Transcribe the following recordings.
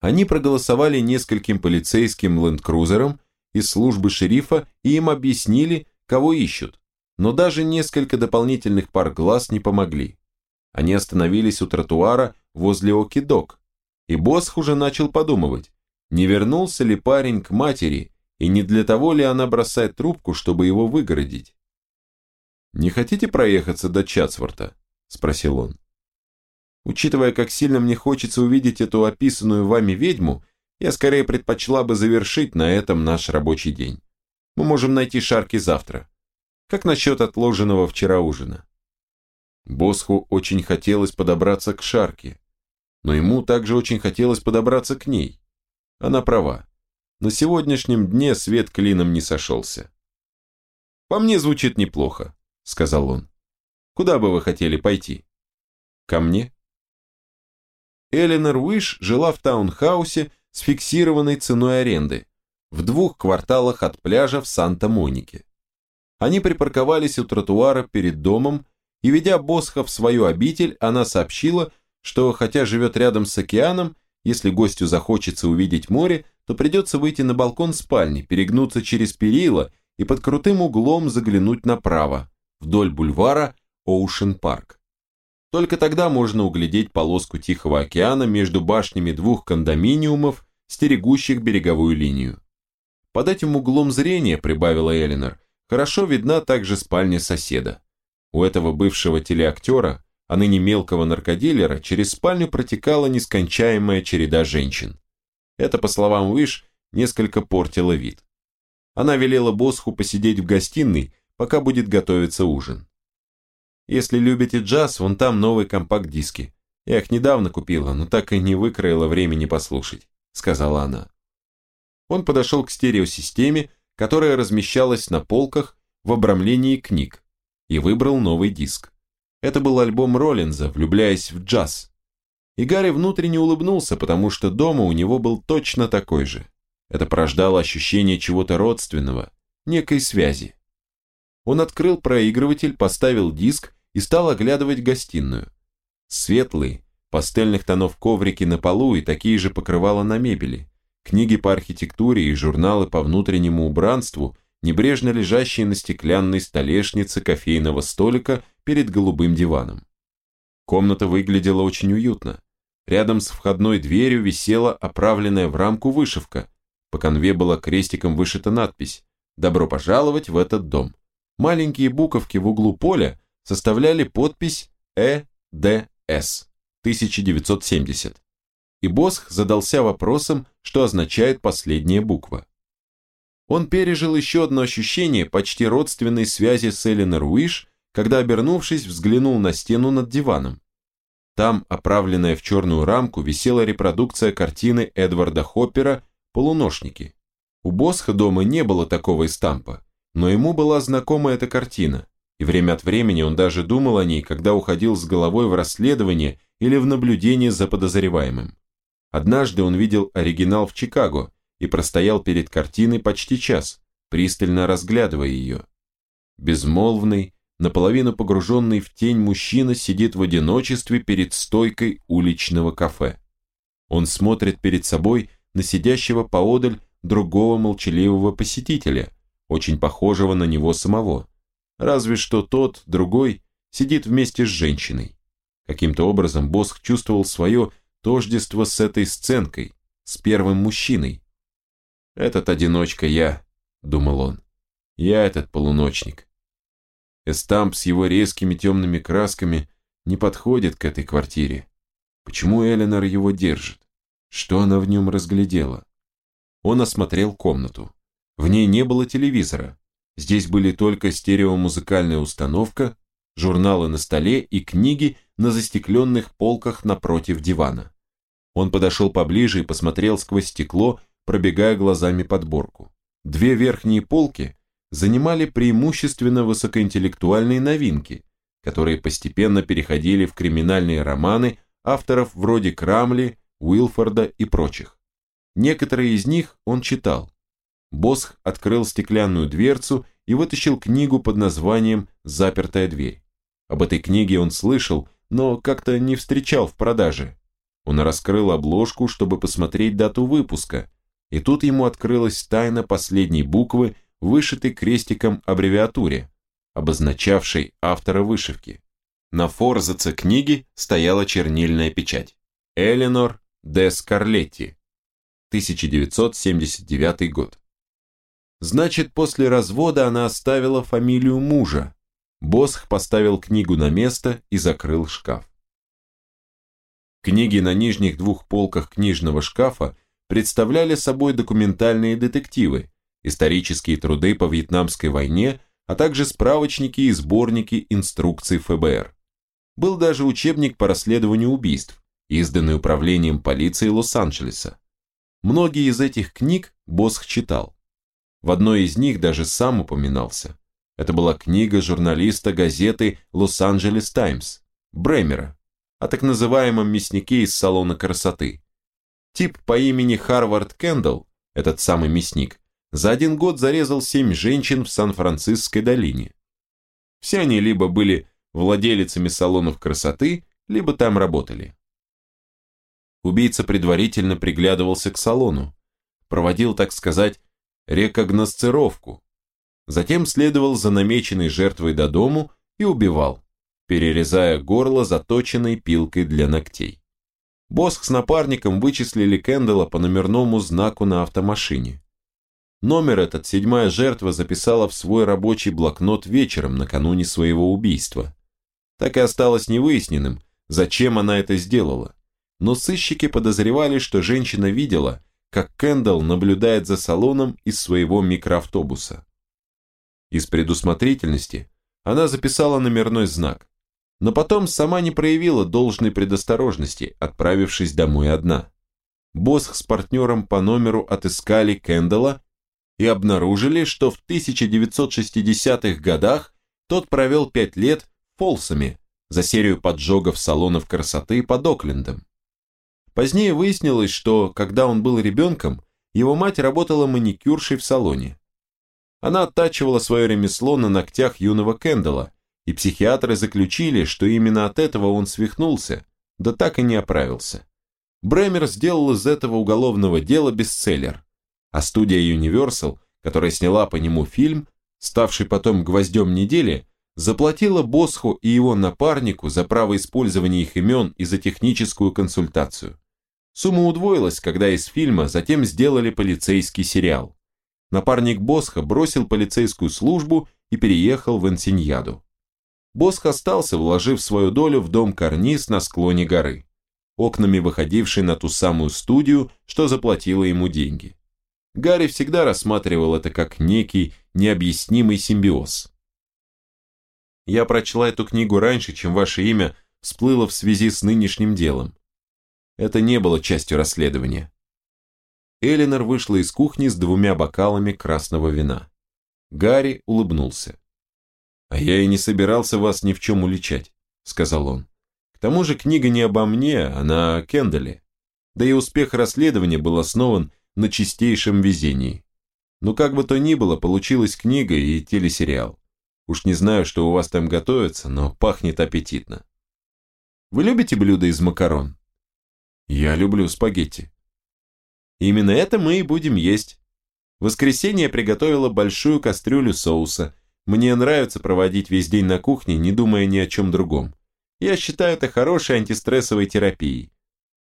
Они проголосовали нескольким полицейским ленд-крузерам из службы шерифа и им объяснили, кого ищут, но даже несколько дополнительных пар глаз не помогли. Они остановились у тротуара возле Окидок, и Босх уже начал подумывать, не вернулся ли парень к матери и не для того ли она бросает трубку, чтобы его выгородить. «Не хотите проехаться до Чатсворта?» – спросил он. Учитывая, как сильно мне хочется увидеть эту описанную вами ведьму, я скорее предпочла бы завершить на этом наш рабочий день. Мы можем найти Шарки завтра. Как насчет отложенного вчера ужина? Босху очень хотелось подобраться к Шарке, но ему также очень хотелось подобраться к ней. Она права. На сегодняшнем дне свет клином не сошелся. «По мне звучит неплохо», — сказал он. «Куда бы вы хотели пойти?» «Ко мне?» Эленор Уиш жила в таунхаусе с фиксированной ценой аренды в двух кварталах от пляжа в Санта-Монике. Они припарковались у тротуара перед домом, и, ведя Босха в свою обитель, она сообщила, что хотя живет рядом с океаном, если гостю захочется увидеть море, то придется выйти на балкон спальни, перегнуться через перила и под крутым углом заглянуть направо, вдоль бульвара Оушен Парк. Только тогда можно углядеть полоску Тихого океана между башнями двух кондоминиумов, стерегущих береговую линию. Под этим углом зрения, прибавила Элинор, хорошо видна также спальня соседа. У этого бывшего телеактера, а ныне мелкого наркодилера, через спальню протекала нескончаемая череда женщин. Это, по словам Уиш, несколько портило вид. Она велела Босху посидеть в гостиной, пока будет готовиться ужин. Если любите джаз, вон там новые компакт-диски. Я их недавно купила, но так и не выкроила времени послушать», — сказала она. Он подошел к стереосистеме, которая размещалась на полках в обрамлении книг, и выбрал новый диск. Это был альбом Роллинза «Влюбляясь в джаз». И Гарри внутренне улыбнулся, потому что дома у него был точно такой же. Это порождало ощущение чего-то родственного, некой связи. Он открыл проигрыватель, поставил диск и стал оглядывать гостиную. Светлые, пастельных тонов коврики на полу и такие же покрывала на мебели, книги по архитектуре и журналы по внутреннему убранству, небрежно лежащие на стеклянной столешнице кофейного столика перед голубым диваном. Комната выглядела очень уютно. Рядом с входной дверью висела оправленная в рамку вышивка. По конве была крестиком вышита надпись «Добро пожаловать в этот дом». Маленькие буковки в углу поля составляли подпись ЭДС 1970. И Босх задался вопросом, что означает последняя буква. Он пережил еще одно ощущение почти родственной связи с Эленор Уиш, когда, обернувшись, взглянул на стену над диваном. Там, оправленная в черную рамку, висела репродукция картины Эдварда Хоппера «Полуношники». У Босха дома не было такого эстампа, но ему была знакома эта картина, и время от времени он даже думал о ней, когда уходил с головой в расследование или в наблюдение за подозреваемым. Однажды он видел оригинал в Чикаго и простоял перед картиной почти час, пристально разглядывая ее. Безмолвный, наполовину погруженный в тень мужчина сидит в одиночестве перед стойкой уличного кафе. Он смотрит перед собой на сидящего поодаль другого молчаливого посетителя, очень похожего на него самого разве что тот, другой, сидит вместе с женщиной. Каким-то образом Босх чувствовал свое тождество с этой сценкой, с первым мужчиной. «Этот одиночка я», — думал он, — «я этот полуночник». Эстамп с его резкими темными красками не подходит к этой квартире. Почему Эленор его держит? Что она в нем разглядела? Он осмотрел комнату. В ней не было телевизора, Здесь были только стереомузыкальная установка, журналы на столе и книги на застекленных полках напротив дивана. Он подошел поближе и посмотрел сквозь стекло, пробегая глазами подборку. Две верхние полки занимали преимущественно высокоинтеллектуальные новинки, которые постепенно переходили в криминальные романы авторов вроде Крамли, Уилфорда и прочих. Некоторые из них он читал, Босх открыл стеклянную дверцу и вытащил книгу под названием «Запертая дверь». Об этой книге он слышал, но как-то не встречал в продаже. Он раскрыл обложку, чтобы посмотреть дату выпуска, и тут ему открылась тайна последней буквы, вышитой крестиком аббревиатуре, обозначавшей автора вышивки. На форзаце книги стояла чернильная печать. Эленор де Скарлетти, 1979 год. Значит, после развода она оставила фамилию мужа. Босх поставил книгу на место и закрыл шкаф. Книги на нижних двух полках книжного шкафа представляли собой документальные детективы, исторические труды по Вьетнамской войне, а также справочники и сборники инструкций ФБР. Был даже учебник по расследованию убийств, изданный управлением полиции Лос-Анджелеса. Многие из этих книг Босх читал. В одной из них даже сам упоминался. Это была книга журналиста газеты «Лос-Анджелес Таймс» Бремера о так называемом мяснике из салона красоты. Тип по имени Харвард Кендалл, этот самый мясник, за один год зарезал семь женщин в Сан-Францисской долине. Все они либо были владелицами салонов красоты, либо там работали. Убийца предварительно приглядывался к салону, проводил, так сказать, рекогносцировку, затем следовал за намеченной жертвой до дому и убивал, перерезая горло заточенной пилкой для ногтей. Босх с напарником вычислили Кэндала по номерному знаку на автомашине. Номер этот седьмая жертва записала в свой рабочий блокнот вечером накануне своего убийства. Так и осталось невыясненным, зачем она это сделала. Но сыщики подозревали, что женщина видела, как Кэндалл наблюдает за салоном из своего микроавтобуса. Из предусмотрительности она записала номерной знак, но потом сама не проявила должной предосторожности, отправившись домой одна. Босх с партнером по номеру отыскали Кэндалла и обнаружили, что в 1960-х годах тот провел пять лет Фолсами за серию поджогов салонов красоты под Оклендом. Позднее выяснилось, что, когда он был ребенком, его мать работала маникюршей в салоне. Она оттачивала свое ремесло на ногтях юного Кэндалла, и психиатры заключили, что именно от этого он свихнулся, да так и не оправился. Бремер сделал из этого уголовного дела бестселлер, а студия Universal, которая сняла по нему фильм, ставший потом гвоздем недели, заплатила Босху и его напарнику за право использования их имен и за техническую консультацию. Сумма удвоилась, когда из фильма затем сделали полицейский сериал. Напарник Босха бросил полицейскую службу и переехал в Энсиньяду. Босх остался, вложив свою долю в дом карниз на склоне горы, окнами выходивший на ту самую студию, что заплатила ему деньги. Гарри всегда рассматривал это как некий необъяснимый симбиоз. Я прочла эту книгу раньше, чем ваше имя всплыло в связи с нынешним делом. Это не было частью расследования. Элинор вышла из кухни с двумя бокалами красного вина. Гарри улыбнулся. «А я и не собирался вас ни в чем уличать», — сказал он. «К тому же книга не обо мне, она о Кендале. Да и успех расследования был основан на чистейшем везении. Но как бы то ни было, получилась книга и телесериал. Уж не знаю, что у вас там готовится, но пахнет аппетитно. Вы любите блюда из макарон? Я люблю спагетти. Именно это мы и будем есть. Воскресенье приготовила большую кастрюлю соуса, мне нравится проводить весь день на кухне, не думая ни о чем другом. Я считаю это хорошей антистрессовой терапией.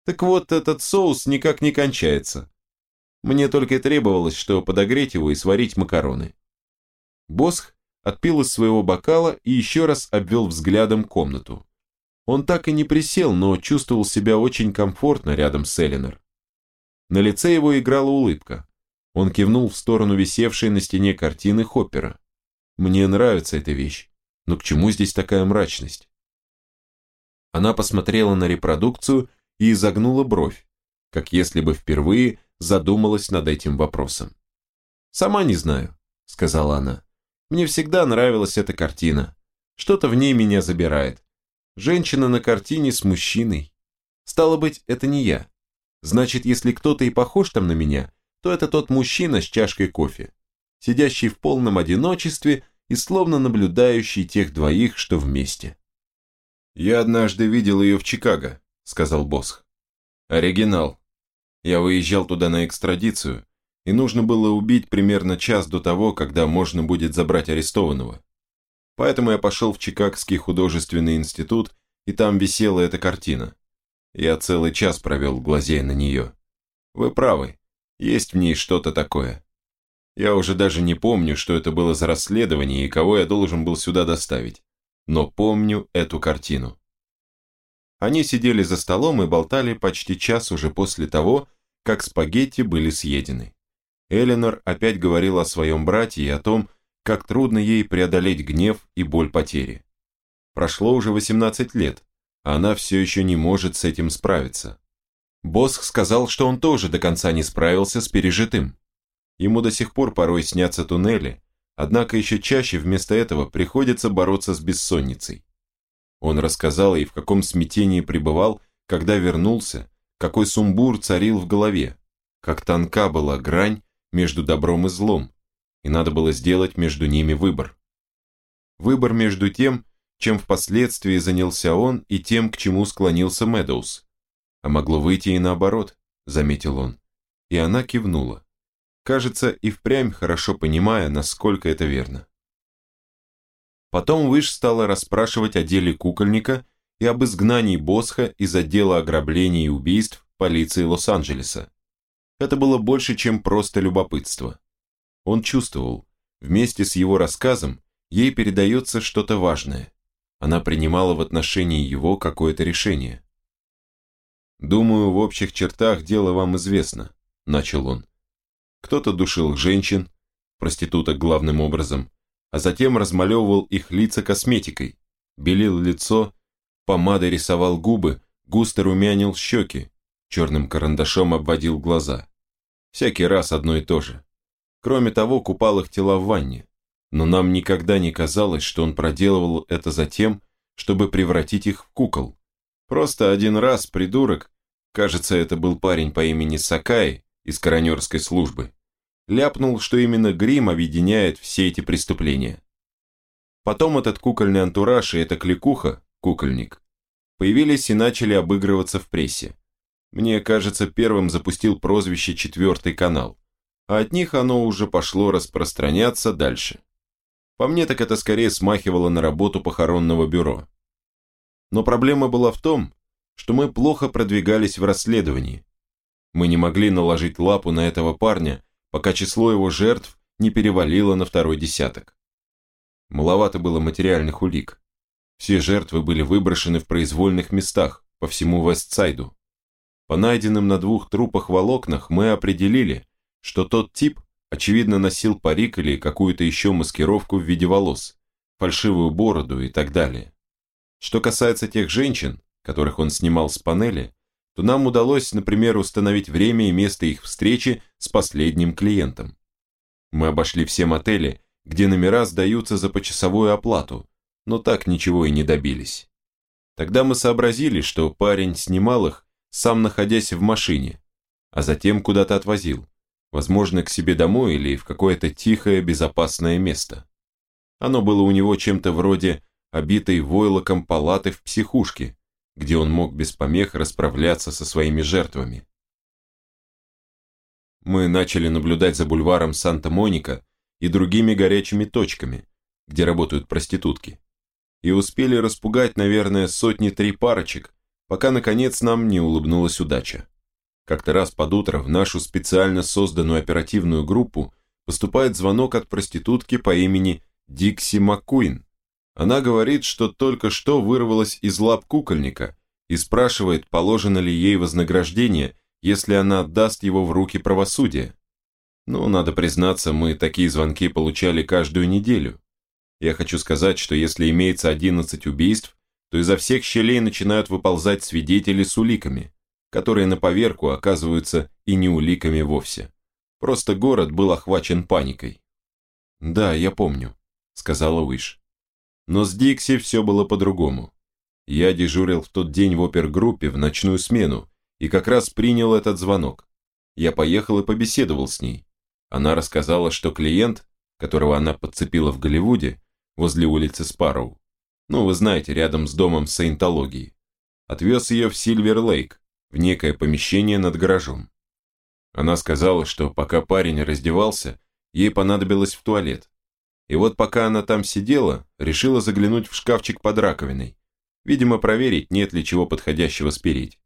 Так вот, этот соус никак не кончается. Мне только и требовалось, что подогреть его и сварить макароны. Босх отпил из своего бокала и еще раз обвел взглядом комнату. Он так и не присел, но чувствовал себя очень комфортно рядом с Эленор. На лице его играла улыбка. Он кивнул в сторону висевшей на стене картины Хоппера. Мне нравится эта вещь, но к чему здесь такая мрачность? Она посмотрела на репродукцию и изогнула бровь, как если бы впервые задумалась над этим вопросом. «Сама не знаю», — сказала она. «Мне всегда нравилась эта картина. Что-то в ней меня забирает. Женщина на картине с мужчиной. Стало быть, это не я. Значит, если кто-то и похож там на меня, то это тот мужчина с чашкой кофе, сидящий в полном одиночестве и словно наблюдающий тех двоих, что вместе. «Я однажды видел ее в Чикаго», — сказал Босх. Оригинал. Я выезжал туда на экстрадицию, и нужно было убить примерно час до того, когда можно будет забрать арестованного. Поэтому я пошел в Чикагский художественный институт, и там висела эта картина. Я целый час провел, глазея на нее. Вы правы, есть в ней что-то такое. Я уже даже не помню, что это было за расследование и кого я должен был сюда доставить. Но помню эту картину. Они сидели за столом и болтали почти час уже после того, как спагетти были съедены. Эленор опять говорила о своем брате и о том, как трудно ей преодолеть гнев и боль потери. Прошло уже 18 лет, а она все еще не может с этим справиться. Босх сказал, что он тоже до конца не справился с пережитым. Ему до сих пор порой снятся туннели, однако еще чаще вместо этого приходится бороться с бессонницей. Он рассказал ей, в каком смятении пребывал, когда вернулся, какой сумбур царил в голове, как тонка была грань между добром и злом, и надо было сделать между ними выбор. Выбор между тем, чем впоследствии занялся он, и тем, к чему склонился Медоуз. А могло выйти и наоборот, заметил он. И она кивнула. Кажется, и впрямь хорошо понимая, насколько это верно. Потом Выш стала расспрашивать о деле кукольника и об изгнании Босха из отдела ограблений и убийств полиции Лос-Анджелеса. Это было больше, чем просто любопытство. Он чувствовал, вместе с его рассказом ей передается что-то важное. Она принимала в отношении его какое-то решение. «Думаю, в общих чертах дело вам известно», – начал он. Кто-то душил женщин, проституток главным образом, а затем размалевывал их лица косметикой, белил лицо, помадой рисовал губы, густо румянил щеки, черным карандашом обводил глаза. Всякий раз одно и то же. Кроме того, купал их тела в ванне. Но нам никогда не казалось, что он проделывал это за тем, чтобы превратить их в кукол. Просто один раз придурок, кажется, это был парень по имени Сакай из коронерской службы, ляпнул, что именно грим объединяет все эти преступления. Потом этот кукольный антураж и эта кликуха, кукольник, появились и начали обыгрываться в прессе. Мне кажется, первым запустил прозвище «Четвертый канал», а от них оно уже пошло распространяться дальше. По мне так это скорее смахивало на работу похоронного бюро. Но проблема была в том, что мы плохо продвигались в расследовании. Мы не могли наложить лапу на этого парня, пока число его жертв не перевалило на второй десяток. Маловато было материальных улик. Все жертвы были выброшены в произвольных местах по всему Вестсайду. По найденным на двух трупах волокнах мы определили, что тот тип очевидно носил парик или какую-то еще маскировку в виде волос, фальшивую бороду и так далее. Что касается тех женщин, которых он снимал с панели, то нам удалось, например, установить время и место их встречи с последним клиентом. Мы обошли все мотели, где номера сдаются за почасовую оплату, но так ничего и не добились. Тогда мы сообразили, что парень снимал их, сам находясь в машине, а затем куда-то отвозил возможно, к себе домой или в какое-то тихое, безопасное место. Оно было у него чем-то вроде обитой войлоком палаты в психушке, где он мог без помех расправляться со своими жертвами. Мы начали наблюдать за бульваром Санта-Моника и другими горячими точками, где работают проститутки, и успели распугать, наверное, сотни-три парочек, пока, наконец, нам не улыбнулась удача. Как-то раз под утро в нашу специально созданную оперативную группу поступает звонок от проститутки по имени Дикси Маккуин. Она говорит, что только что вырвалась из лап кукольника и спрашивает, положено ли ей вознаграждение, если она отдаст его в руки правосудия. Ну, надо признаться, мы такие звонки получали каждую неделю. Я хочу сказать, что если имеется 11 убийств, то изо всех щелей начинают выползать свидетели с уликами которые на поверку оказываются и не уликами вовсе. Просто город был охвачен паникой. «Да, я помню», — сказала Уиш. Но с Дикси все было по-другому. Я дежурил в тот день в опергруппе в ночную смену и как раз принял этот звонок. Я поехал и побеседовал с ней. Она рассказала, что клиент, которого она подцепила в Голливуде, возле улицы Спарроу, ну, вы знаете, рядом с домом саентологии, отвез ее в Сильвер-Лейк, в некое помещение над гаражом. Она сказала, что пока парень раздевался, ей понадобилось в туалет. И вот пока она там сидела, решила заглянуть в шкафчик под раковиной, видимо, проверить, нет ли чего подходящего спереть.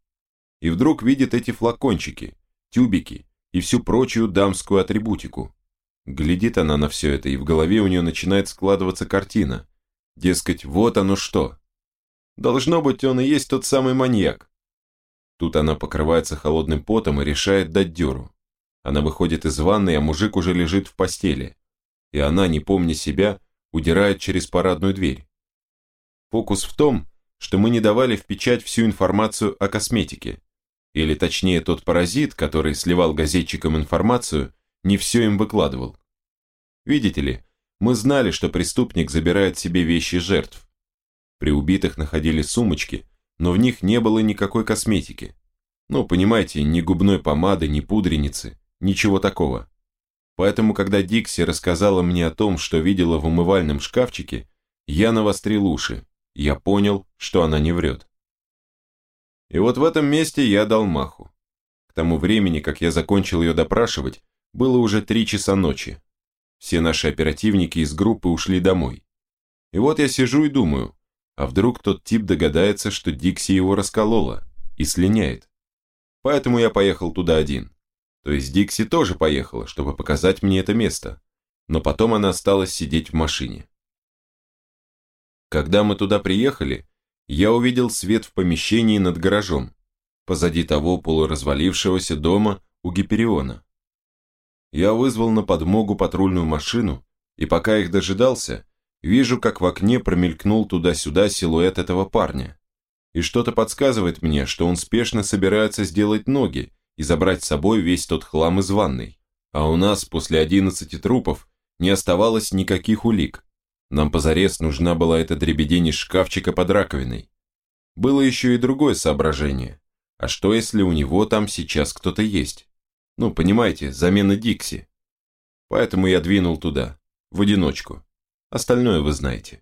И вдруг видит эти флакончики, тюбики и всю прочую дамскую атрибутику. Глядит она на все это, и в голове у нее начинает складываться картина. Дескать, вот оно что. Должно быть, он и есть тот самый маньяк. Тут она покрывается холодным потом и решает дать дёру. Она выходит из ванной, а мужик уже лежит в постели и она, не помня себя, удирает через парадную дверь. Фокус в том, что мы не давали в печать всю информацию о косметике, или точнее тот паразит, который сливал газетчикам информацию, не все им выкладывал. Видите ли, мы знали, что преступник забирает себе вещи жертв. При убитых находили сумочки, но в них не было никакой косметики. Ну, понимаете, ни губной помады, ни пудреницы, ничего такого. Поэтому, когда Дикси рассказала мне о том, что видела в умывальном шкафчике, я навострил уши. Я понял, что она не врет. И вот в этом месте я дал маху. К тому времени, как я закончил ее допрашивать, было уже три часа ночи. Все наши оперативники из группы ушли домой. И вот я сижу и думаю, а вдруг тот тип догадается, что Дикси его расколола и слиняет. Поэтому я поехал туда один. То есть Дикси тоже поехала, чтобы показать мне это место, но потом она осталась сидеть в машине. Когда мы туда приехали, я увидел свет в помещении над гаражом, позади того полуразвалившегося дома у Гипериона. Я вызвал на подмогу патрульную машину, и пока их дожидался, вижу, как в окне промелькнул туда-сюда силуэт этого парня. И что-то подсказывает мне, что он спешно собирается сделать ноги и забрать с собой весь тот хлам из ванной. А у нас после 11 трупов не оставалось никаких улик. Нам позарез нужна была эта дребедень из шкафчика под раковиной. Было еще и другое соображение. А что, если у него там сейчас кто-то есть? Ну, понимаете, замена Дикси. Поэтому я двинул туда, в одиночку. Остальное вы знаете.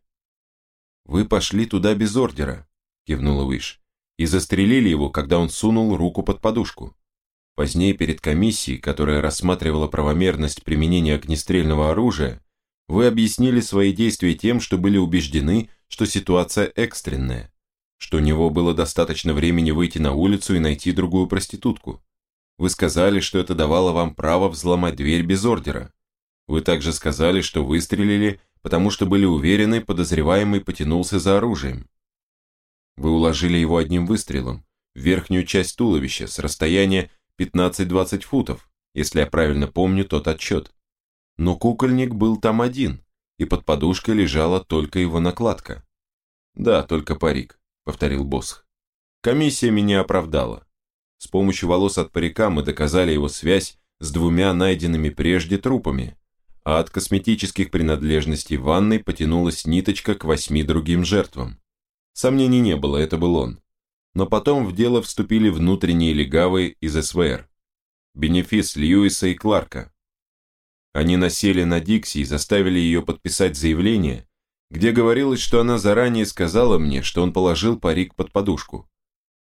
«Вы пошли туда без ордера», – кивнула Выш, «и застрелили его, когда он сунул руку под подушку. Позднее перед комиссией, которая рассматривала правомерность применения огнестрельного оружия, вы объяснили свои действия тем, что были убеждены, что ситуация экстренная, что у него было достаточно времени выйти на улицу и найти другую проститутку. Вы сказали, что это давало вам право взломать дверь без ордера. Вы также сказали, что выстрелили, потому что были уверены, подозреваемый потянулся за оружием. Вы уложили его одним выстрелом, в верхнюю часть туловища, с расстояния 15-20 футов, если я правильно помню тот отчет. Но кукольник был там один, и под подушкой лежала только его накладка. «Да, только парик», — повторил Босх. «Комиссия меня оправдала. С помощью волос от парика мы доказали его связь с двумя найденными прежде трупами, а от косметических принадлежностей ванной потянулась ниточка к восьми другим жертвам. Сомнений не было, это был он но потом в дело вступили внутренние легавые из СВР. Бенефис Льюиса и Кларка. Они насели на Дикси и заставили ее подписать заявление, где говорилось, что она заранее сказала мне, что он положил парик под подушку.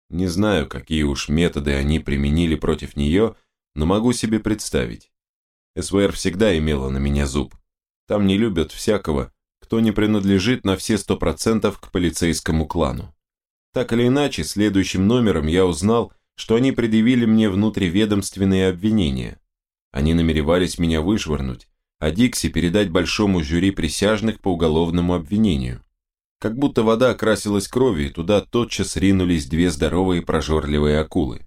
Не знаю, какие уж методы они применили против нее, но могу себе представить. СВР всегда имела на меня зуб. Там не любят всякого, кто не принадлежит на все сто процентов к полицейскому клану. Так или иначе, следующим номером я узнал, что они предъявили мне внутриведомственные обвинения. Они намеревались меня вышвырнуть, а Дикси передать большому жюри присяжных по уголовному обвинению. Как будто вода окрасилась кровью, и туда тотчас ринулись две здоровые прожорливые акулы.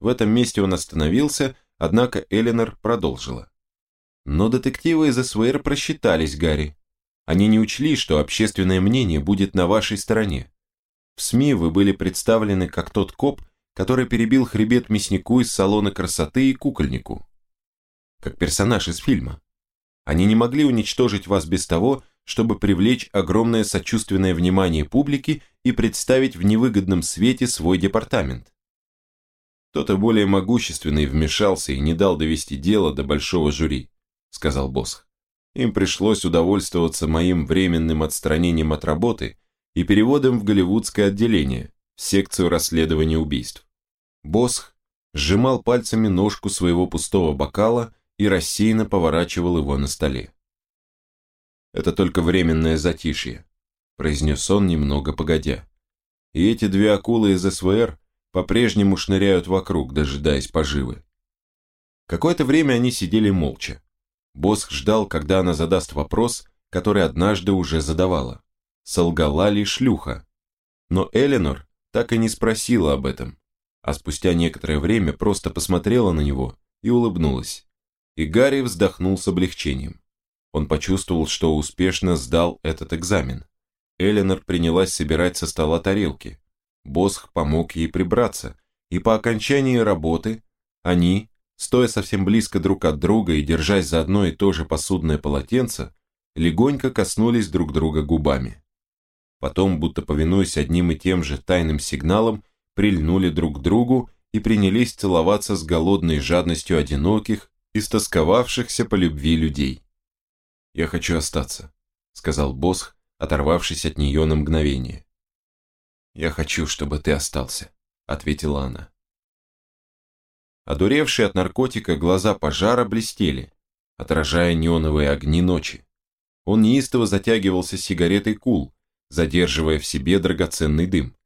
В этом месте он остановился, однако Эленор продолжила. Но детективы из СВР просчитались, Гарри. Они не учли, что общественное мнение будет на вашей стороне. В СМИ вы были представлены как тот коп, который перебил хребет мяснику из салона красоты и кукольнику. Как персонаж из фильма. Они не могли уничтожить вас без того, чтобы привлечь огромное сочувственное внимание публики и представить в невыгодном свете свой департамент. Кто-то более могущественный вмешался и не дал довести дело до большого жюри, сказал Босх. Им пришлось удовольствоваться моим временным отстранением от работы и переводом в голливудское отделение, в секцию расследования убийств. Босх сжимал пальцами ножку своего пустого бокала и рассеянно поворачивал его на столе. «Это только временное затишье», – произнес он немного погодя. «И эти две акулы из СВР по-прежнему шныряют вокруг, дожидаясь поживы». Какое-то время они сидели молча. Босх ждал, когда она задаст вопрос, который однажды уже задавала. Солгала ли шлюха? Но Эленор так и не спросила об этом, а спустя некоторое время просто посмотрела на него и улыбнулась. И Гарри вздохнул с облегчением. Он почувствовал, что успешно сдал этот экзамен. Эленор принялась собирать со стола тарелки. Босх помог ей прибраться, и по окончании работы они, стоя совсем близко друг от друга и держась за одно и то же посудное полотенце, легонько коснулись друг друга губами. Потом, будто повинуясь одним и тем же тайным сигналам, прильнули друг к другу и принялись целоваться с голодной жадностью одиноких, истосковавшихся по любви людей. «Я хочу остаться», — сказал Босх, оторвавшись от нее на мгновение. «Я хочу, чтобы ты остался», — ответила она. Одуревшие от наркотика глаза пожара блестели, отражая неоновые огни ночи. Он неистово затягивался сигаретой кул, задерживая в себе драгоценный дым.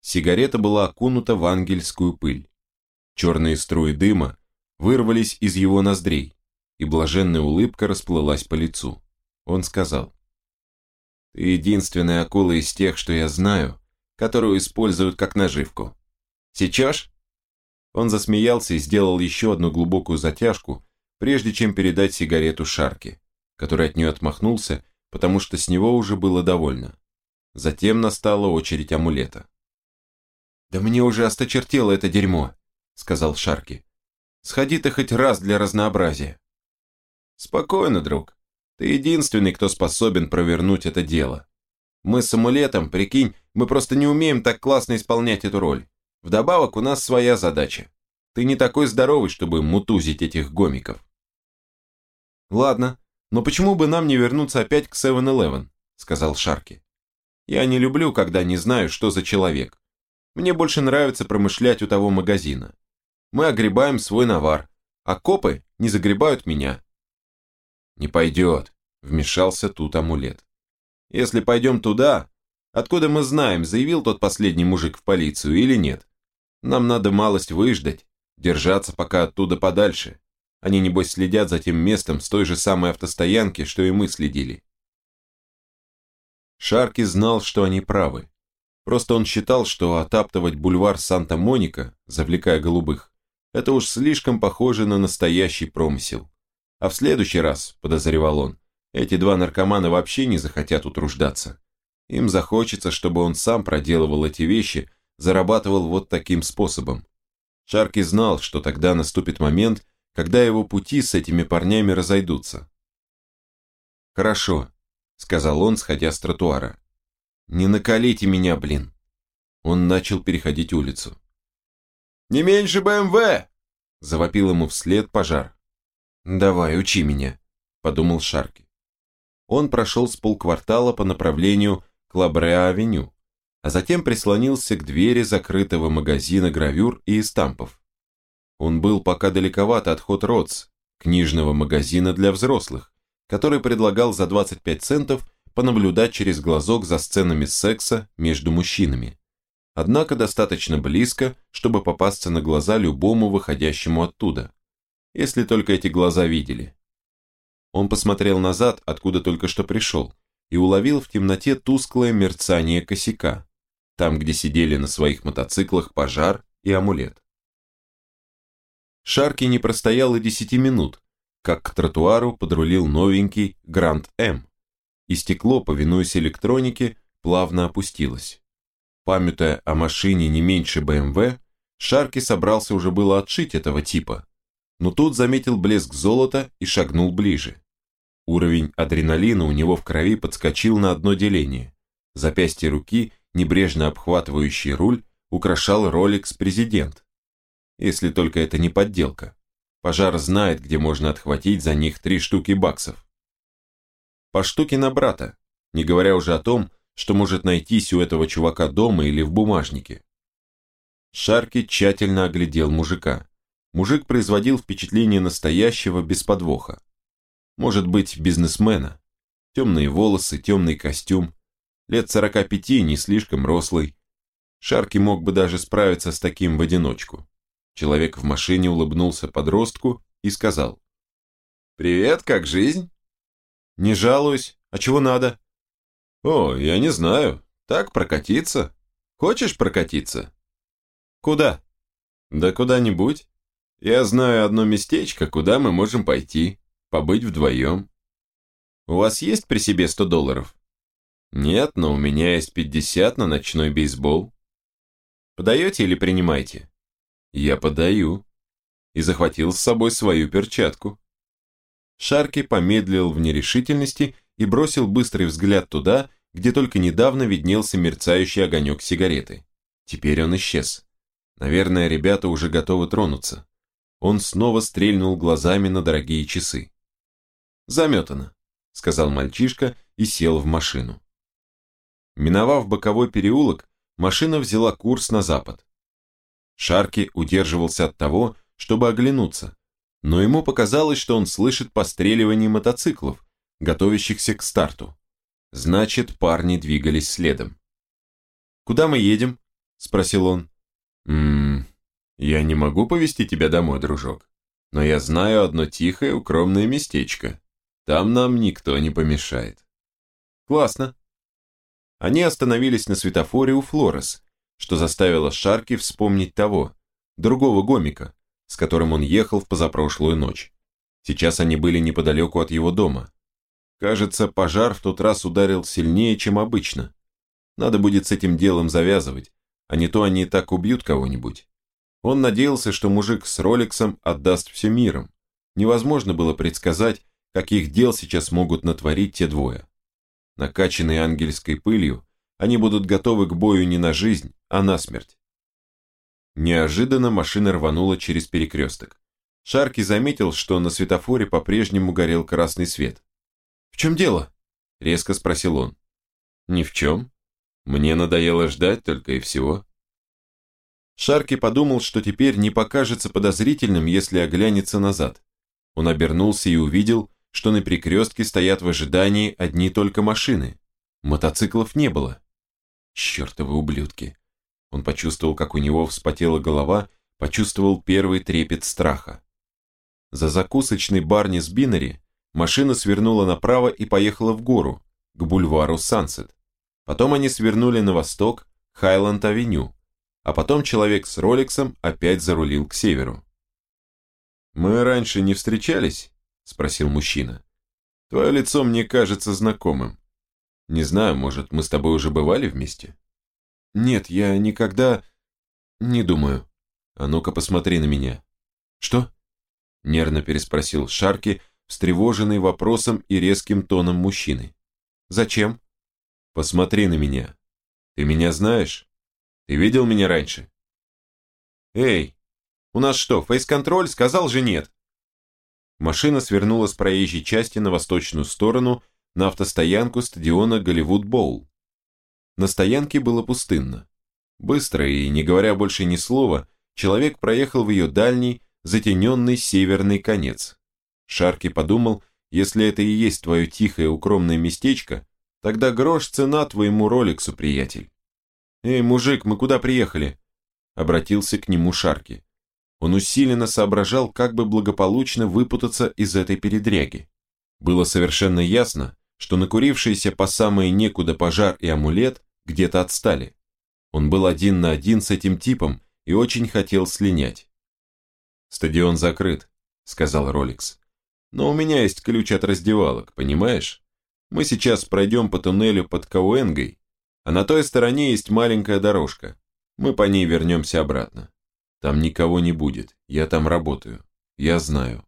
Сигарета была окунута в ангельскую пыль. Черные струи дыма вырвались из его ноздрей, и блаженная улыбка расплылась по лицу. Он сказал, «Ты единственная акула из тех, что я знаю, которую используют как наживку. Сечешь?» Он засмеялся и сделал еще одну глубокую затяжку, прежде чем передать сигарету Шарке, который от нее отмахнулся, потому что с него уже было довольно. Затем настала очередь амулета. «Да мне уже осточертело это дерьмо», — сказал Шарки. «Сходи ты хоть раз для разнообразия». «Спокойно, друг. Ты единственный, кто способен провернуть это дело. Мы с амулетом, прикинь, мы просто не умеем так классно исполнять эту роль. Вдобавок у нас своя задача. Ты не такой здоровый, чтобы мутузить этих гомиков. Ладно, но почему бы нам не вернуться опять к 7-Eleven, сказал Шарки. Я не люблю, когда не знаю, что за человек. Мне больше нравится промышлять у того магазина. Мы огребаем свой навар, а копы не загребают меня. Не пойдет, вмешался тут амулет. Если пойдем туда, откуда мы знаем, заявил тот последний мужик в полицию или нет? Нам надо малость выждать, держаться пока оттуда подальше. Они, небось, следят за тем местом с той же самой автостоянки, что и мы следили. Шарки знал, что они правы. Просто он считал, что отаптывать бульвар Санта-Моника, завлекая голубых, это уж слишком похоже на настоящий промысел. А в следующий раз, подозревал он, эти два наркомана вообще не захотят утруждаться. Им захочется, чтобы он сам проделывал эти вещи, зарабатывал вот таким способом. Шарки знал, что тогда наступит момент, когда его пути с этими парнями разойдутся. «Хорошо», — сказал он, сходя с тротуара. «Не накалите меня, блин». Он начал переходить улицу. «Не меньше БМВ!» — завопил ему вслед пожар. «Давай, учи меня», — подумал Шарки. Он прошел с полквартала по направлению к Лабреа-авеню, а затем прислонился к двери закрытого магазина гравюр и эстампов. Он был пока далековато от Hot Rods, книжного магазина для взрослых, который предлагал за 25 центов понаблюдать через глазок за сценами секса между мужчинами. Однако достаточно близко, чтобы попасться на глаза любому выходящему оттуда. Если только эти глаза видели. Он посмотрел назад, откуда только что пришел, и уловил в темноте тусклое мерцание косяка там, где сидели на своих мотоциклах пожар и амулет. Шарки не простоял и десяти минут, как к тротуару подрулил новенький Гранд М, и стекло, повинуясь электронике, плавно опустилось. Памятая о машине не меньше БМВ, Шарки собрался уже было отшить этого типа, но тут заметил блеск золота и шагнул ближе. Уровень адреналина у него в крови подскочил на одно деление. Запястье руки небрежно обхватывающий руль, украшал Rolex президент. Если только это не подделка. Пожар знает, где можно отхватить за них три штуки баксов. По штуке на брата, не говоря уже о том, что может найтись у этого чувака дома или в бумажнике. Шарки тщательно оглядел мужика. Мужик производил впечатление настоящего без подвоха. Может быть, бизнесмена. Темные волосы, темный костюм. Лет 45, не слишком рослый. Шарки мог бы даже справиться с таким в одиночку. Человек в машине улыбнулся подростку и сказал. «Привет, как жизнь?» «Не жалуюсь. А чего надо?» «О, я не знаю. Так, прокатиться. Хочешь прокатиться?» «Куда?» «Да куда-нибудь. Я знаю одно местечко, куда мы можем пойти, побыть вдвоем». «У вас есть при себе 100 долларов?» «Нет, но у меня есть 50 на ночной бейсбол». «Подаете или принимаете?» «Я подаю». И захватил с собой свою перчатку. Шарки помедлил в нерешительности и бросил быстрый взгляд туда, где только недавно виднелся мерцающий огонек сигареты. Теперь он исчез. Наверное, ребята уже готовы тронуться. Он снова стрельнул глазами на дорогие часы. «Заметано», — сказал мальчишка и сел в машину. Миновав боковой переулок, машина взяла курс на запад. Шарки удерживался от того, чтобы оглянуться, но ему показалось, что он слышит постреливание мотоциклов, готовящихся к старту. Значит, парни двигались следом. «Куда мы едем?» – спросил он. «Ммм, я не могу повезти тебя домой, дружок, но я знаю одно тихое укромное местечко. Там нам никто не помешает». «Классно». Они остановились на светофоре у Флорес, что заставило Шарки вспомнить того, другого гомика, с которым он ехал в позапрошлую ночь. Сейчас они были неподалеку от его дома. Кажется, пожар в тот раз ударил сильнее, чем обычно. Надо будет с этим делом завязывать, а не то они и так убьют кого-нибудь. Он надеялся, что мужик с Роликсом отдаст все миром. Невозможно было предсказать, каких дел сейчас могут натворить те двое. Накачанные ангельской пылью, они будут готовы к бою не на жизнь, а на смерть. Неожиданно машина рванула через перекресток. Шарки заметил, что на светофоре по-прежнему горел красный свет. «В чем дело?» – резко спросил он. «Ни в чем. Мне надоело ждать только и всего». Шарки подумал, что теперь не покажется подозрительным, если оглянется назад. Он обернулся и увидел, что на перекрестке стоят в ожидании одни только машины. Мотоциклов не было. Чертовы ублюдки. Он почувствовал, как у него вспотела голова, почувствовал первый трепет страха. За закусочной барни с Биннери машина свернула направо и поехала в гору, к бульвару Сансет. Потом они свернули на восток, Хайленд-авеню, а потом человек с Роликсом опять зарулил к северу. «Мы раньше не встречались?» – спросил мужчина. «Твое лицо мне кажется знакомым. Не знаю, может, мы с тобой уже бывали вместе?» «Нет, я никогда... не думаю. А ну-ка посмотри на меня». «Что?» Нервно переспросил Шарки, встревоженный вопросом и резким тоном мужчины. «Зачем?» «Посмотри на меня. Ты меня знаешь? Ты видел меня раньше?» «Эй, у нас что, фейс-контроль? Сказал же нет!» Машина свернула с проезжей части на восточную сторону на автостоянку стадиона Голливуд Боул. На стоянке было пустынно. Быстро и, не говоря больше ни слова, человек проехал в ее дальний, затененный северный конец. Шарки подумал, если это и есть твое тихое укромное местечко, тогда грош цена твоему роликсу, приятель. «Эй, мужик, мы куда приехали?» Обратился к нему Шарки. Он усиленно соображал, как бы благополучно выпутаться из этой передряги. Было совершенно ясно, что накурившиеся по самое некуда пожар и амулет где-то отстали. Он был один на один с этим типом и очень хотел слинять. «Стадион закрыт», — сказал Роликс. «Но у меня есть ключ от раздевалок, понимаешь? Мы сейчас пройдем по туннелю под Кауэнгой, а на той стороне есть маленькая дорожка. Мы по ней вернемся обратно. Там никого не будет, я там работаю, я знаю».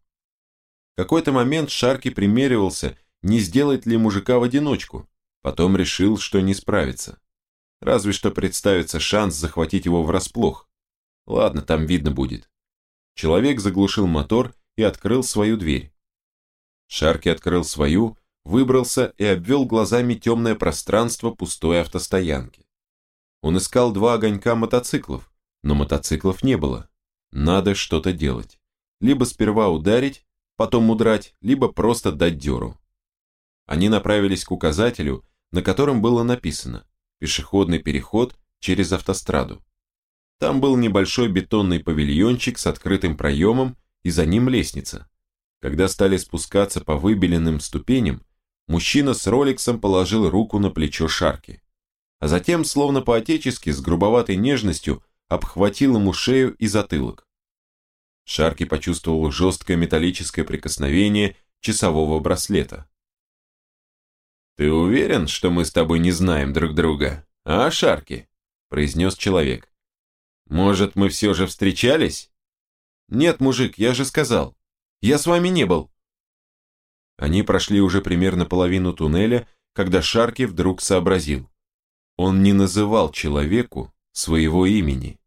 Какой-то момент Шарки примеривался не сделать ли мужика в одиночку, потом решил, что не справится. Разве что представится шанс захватить его врасплох. Ладно, там видно будет. Человек заглушил мотор и открыл свою дверь. Шарки открыл свою, выбрался и обвел глазами темное пространство пустой автостоянки. Он искал два огонька мотоциклов, Но мотоциклов не было. Надо что-то делать. Либо сперва ударить, потом удрать, либо просто дать дёру. Они направились к указателю, на котором было написано «Пешеходный переход через автостраду». Там был небольшой бетонный павильончик с открытым проемом и за ним лестница. Когда стали спускаться по выбеленным ступеням, мужчина с роликсом положил руку на плечо Шарки. А затем, словно по-отечески, с грубоватой нежностью, обхватил ему шею и затылок. Шарки почувствовал жесткое металлическое прикосновение часового браслета. «Ты уверен, что мы с тобой не знаем друг друга, а, Шарки?» – произнес человек. «Может, мы все же встречались?» «Нет, мужик, я же сказал. Я с вами не был». Они прошли уже примерно половину туннеля, когда Шарки вдруг сообразил. Он не называл человеку своего имени.